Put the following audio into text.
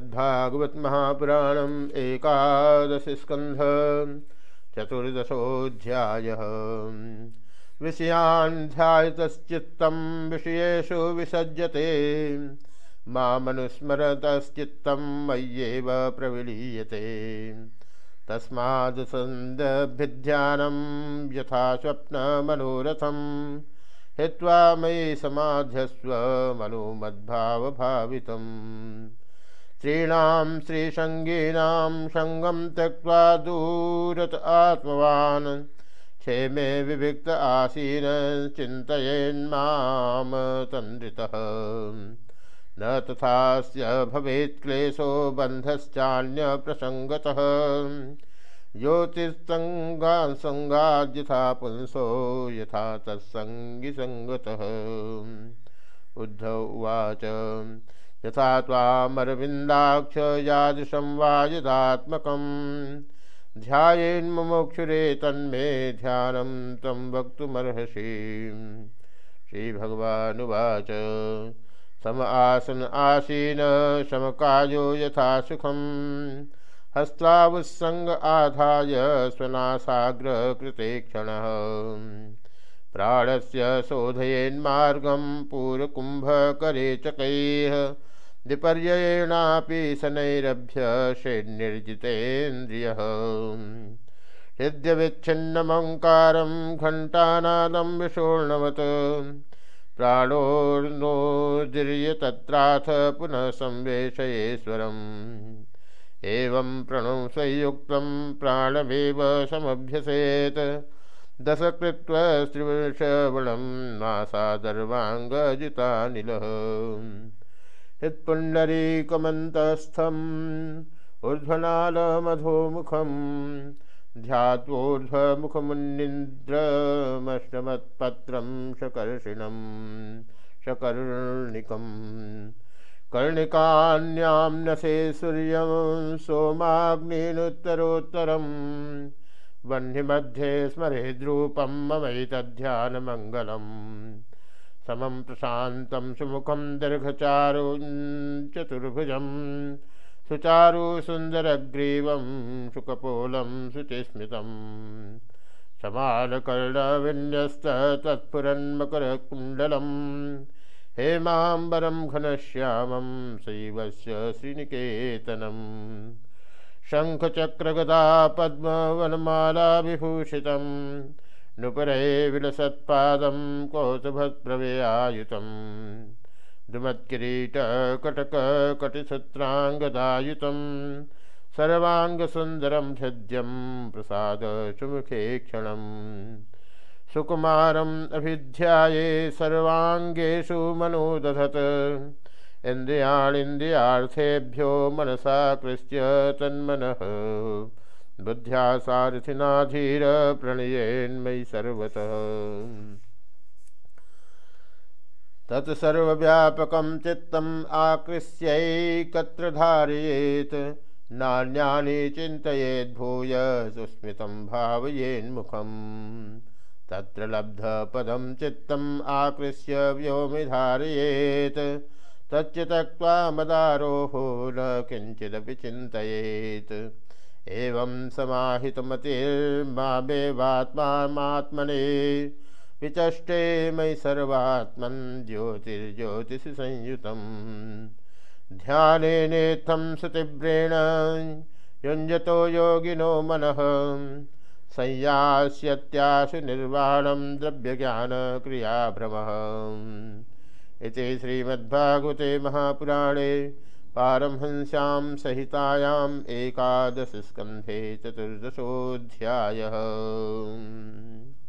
भागवत महापुराणम एकादश स्कंध चतुर्दशोध्याय ध्यायतश्चित्तं विषयेषु विसज्जते। मामनुस्मरतश्चित्तं मय्येव प्रविलीयते। तस्माद् सन्दभिध्यानं यथा स्वप्नमनोरथम् हित्वा मयि समाध्यस्व मनुमद्भावभावितम् स्त्रीणां श्रीसङ्गीनां सङ्गं त्यक्त्वा दूरत आत्मवान्। क्षेमे विविक्त आसीन चिन्तयेन्मां तन्द्रितः। न तथास्य भवेत् क्लेशो बन्धश्चान्यप्रसङ्गतः। ज्योतिस्सङ्गासङ्गाद्यथा पुंसो, यथा तत्सङ्गिसङ्गतः। उद्धव उवाच यथा त्वामरविन्दाक्ष यादृशं वा यदात्मकं ध्यायेन्मुमुक्षुरे तन्मे ध्यानं तं वक्तुमर्हसि। श्रीभगवानुवाच। सम आसन आसीन, समकायो यथा सुखम्। हस्तावुत्संग आधाय स्वनासाग्रकृते क्षण। प्राणस्य शोधयेन्मार्गं पूरकुम्भकरे चकैः विपर्ययेणापि शनैरभ्य षेन्निर्जितेन्द्रियः हृद्यविच्छिन्नमङ्कारं घण्टानादं विषोर्णवत् प्राणोर्नोदीर्य तत्राथ पुनः संवेशयेश्वरम्। एवं प्रणो संयुक्तं प्राणमेव समभ्यसेत्। दश कृत्वा स्त्रिवृषवणं नासादर्वाङ्गजितानिलः। हृत्पुण्डरीकमन्तस्थम् ऊर्ध्वनालमधोमुखं ध्यात्वोर्ध्वमुखमुन्निन्द्रमष्टमत्पत्रं शकर्षिणं शकर्णिकम्। कर्णिकान्यां नसे सूर्यं सोमाग्निनुत्तरोत्तरं वह्निमध्ये स्मरेद्रूपं ममैतध्यानमङ्गलम् समं प्रशान्तं सुमुखं दीर्घचारु चतुर्भुजं सुचारु सुन्दरग्रीवं सुकपोलं शुचिस्मितं समालकर्णविन्यस्तत्पुरन्मकरकुण्डलम् हेमाम्बरं घनश्यामं शैवस्य श्रीनिकेतनम् शङ्खचक्रगदा पद्मवनमालाविभूषितं नुपरे विलसत्पादं कौतुभप्रवेयायुतं दुमत्किरीटकटककटिसूत्राङ्गदायुतं सर्वाङ्गसुन्दरं हृद्यं प्रसादसुमुखे क्षणम् सुकुमारम् अभिध्याये सर्वाङ्गेषु मनो दधत् इन्द्रियाणीन्द्रियार्थेभ्यो मनसा कृत्य तन्मनः। बुद्ध्या सारथिनाधीर प्रणयेन्मयि सर्वतः। तत्सर्वव्यापकं चित्तम् आकृष्यैकत्र धारयेत् नान्यानि चिन्तयेद्भूय सुस्मितं भावयेन्मुखम्। तत्र लब्धपदं चित्तम् आकृष्य व्योमिधारयेत्। तच्च त्यक्त्वा मदारोहो न किञ्चिदपि चिन्तयेत्। एवं समाहितमतिर्मामेवात्मात्मने विचष्टे मयि सर्वात्मन् ज्योतिर्ज्योतिषि संयुतम् ध्यानेनेत्थं सुतीव्रेण युञ्जतो योगिनो मनः। संयास्यत्याशु निर्वाणं द्रव्यज्ञानक्रियाभ्रमः। इति श्रीमद्भागवते महापुराणे पारमहंस्यां एकादश स्कंधे चतुर्दशोऽध्यायः।